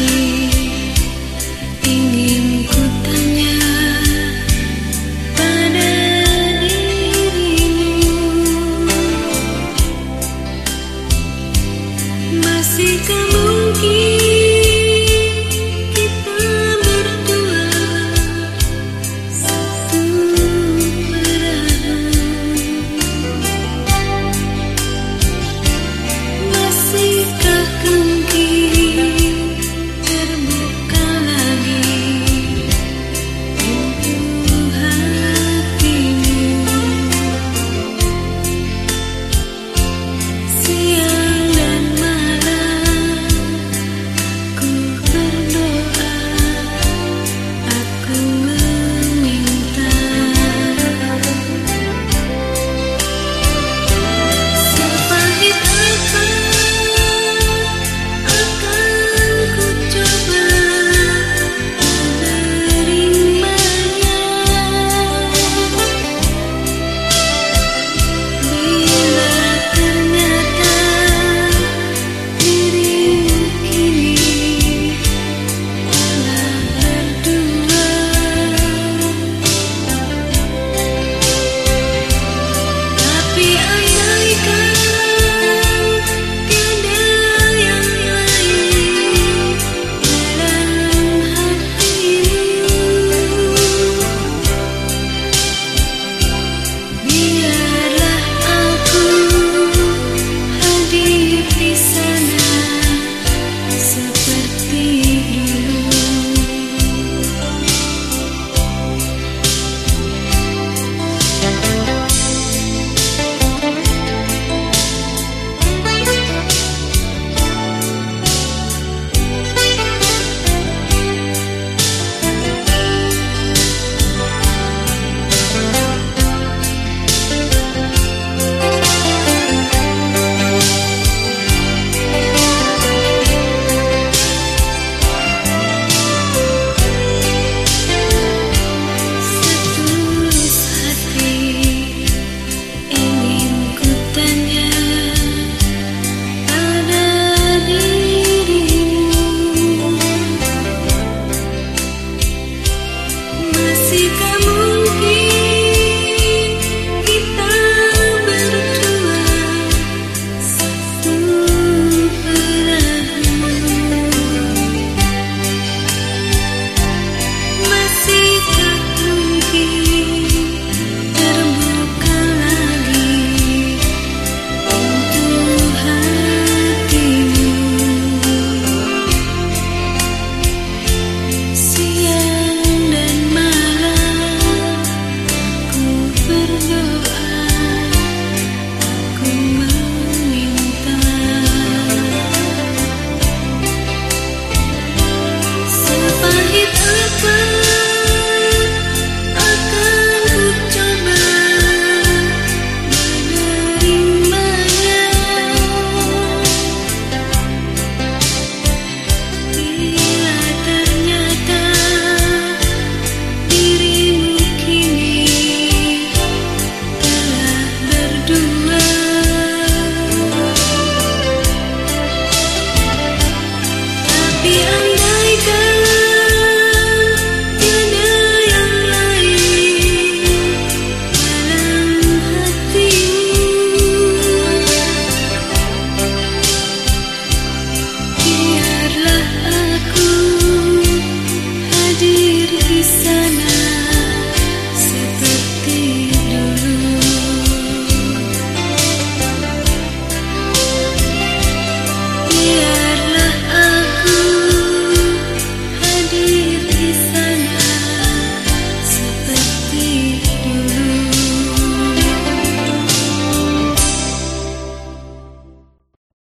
You.